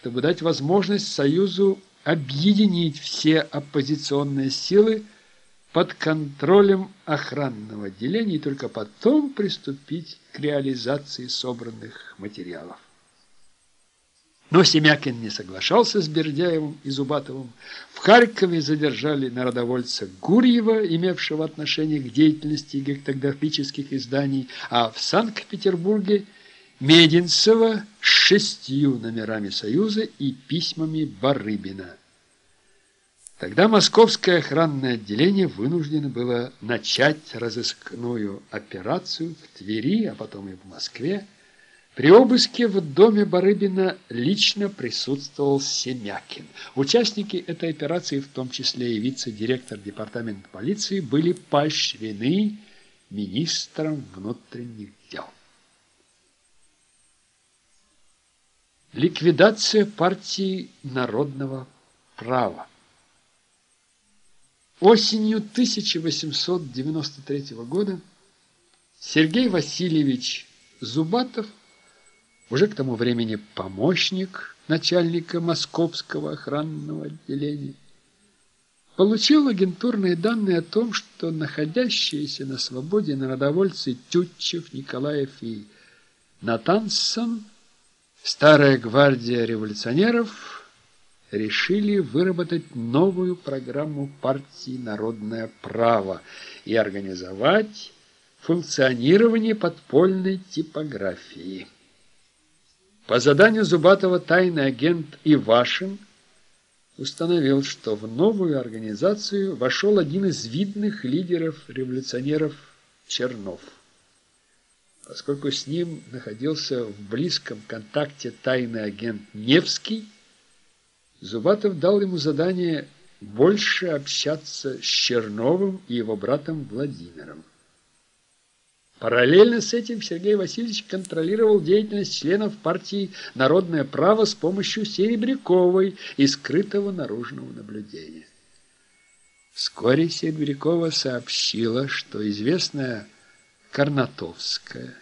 чтобы дать возможность Союзу объединить все оппозиционные силы под контролем охранного отделения и только потом приступить к реализации собранных материалов. Но Семякин не соглашался с Бердяевым и Зубатовым. В Харькове задержали народовольца Гурьева, имевшего отношение к деятельности гектографических изданий, а в Санкт-Петербурге Мединцева шестью номерами Союза и письмами Барыбина. Тогда московское охранное отделение вынуждено было начать разыскную операцию в Твери, а потом и в Москве, при обыске в доме Барыбина лично присутствовал Семякин. Участники этой операции, в том числе и вице-директор департамента полиции, были поощрены министром внутренних дел. Ликвидация партии народного права. Осенью 1893 года Сергей Васильевич Зубатов уже к тому времени помощник начальника Московского охранного отделения, получил агентурные данные о том, что находящиеся на свободе народовольцы Тютчев, Николаев и Натансон, старая гвардия революционеров, решили выработать новую программу партии «Народное право» и организовать функционирование подпольной типографии. По заданию Зубатова тайный агент Ивашин установил, что в новую организацию вошел один из видных лидеров-революционеров Чернов. Поскольку с ним находился в близком контакте тайный агент Невский, Зубатов дал ему задание больше общаться с Черновым и его братом Владимиром. Параллельно с этим Сергей Васильевич контролировал деятельность членов партии «Народное право» с помощью Серебряковой и скрытого наружного наблюдения. Вскоре Серебрякова сообщила, что известная Карнатовская,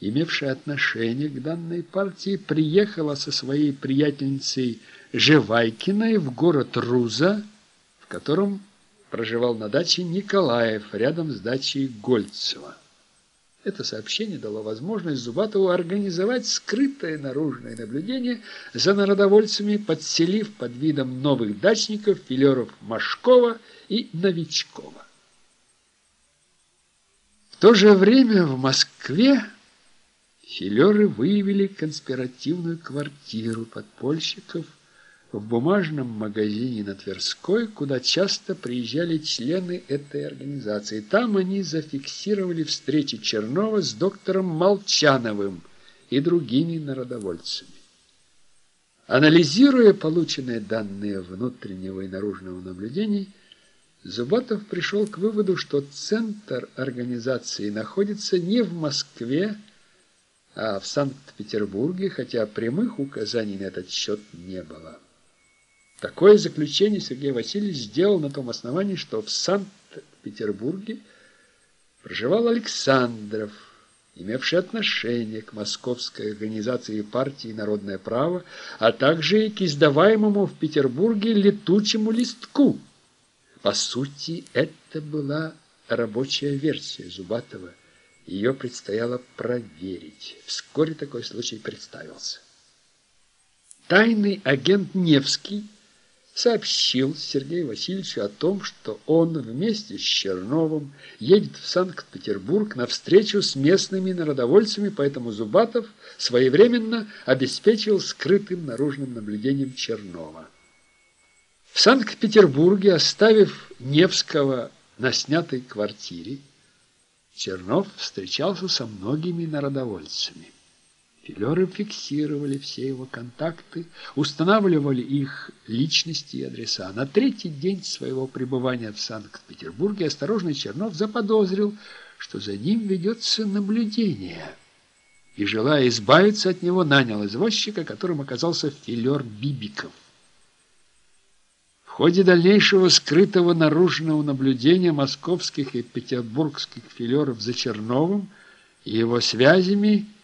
имевшая отношение к данной партии, приехала со своей приятельницей Живайкиной в город Руза, в котором проживал на даче Николаев, рядом с дачей Гольцева. Это сообщение дало возможность Зубатову организовать скрытое наружное наблюдение за народовольцами, подселив под видом новых дачников филеров Машкова и Новичкова. В то же время в Москве филеры выявили конспиративную квартиру подпольщиков в бумажном магазине на Тверской, куда часто приезжали члены этой организации. Там они зафиксировали встречи Чернова с доктором Молчановым и другими народовольцами. Анализируя полученные данные внутреннего и наружного наблюдений, Зубатов пришел к выводу, что центр организации находится не в Москве, а в Санкт-Петербурге, хотя прямых указаний на этот счет не было. Такое заключение Сергей Васильевич сделал на том основании, что в Санкт-Петербурге проживал Александров, имевший отношение к московской организации партии «Народное право», а также и к издаваемому в Петербурге летучему листку. По сути, это была рабочая версия Зубатова. Ее предстояло проверить. Вскоре такой случай представился. Тайный агент Невский сообщил Сергею Васильевичу о том, что он вместе с Черновым едет в Санкт-Петербург на встречу с местными народовольцами, поэтому Зубатов своевременно обеспечил скрытым наружным наблюдением Чернова. В Санкт-Петербурге, оставив Невского на снятой квартире, Чернов встречался со многими народовольцами. Филеры фиксировали все его контакты, устанавливали их личности и адреса. На третий день своего пребывания в Санкт-Петербурге осторожный Чернов заподозрил, что за ним ведется наблюдение. И, желая избавиться от него, нанял извозчика, которым оказался филер Бибиков. Ходе дальнейшего скрытого наружного наблюдения московских и петербургских филеров за Черновым и его связями –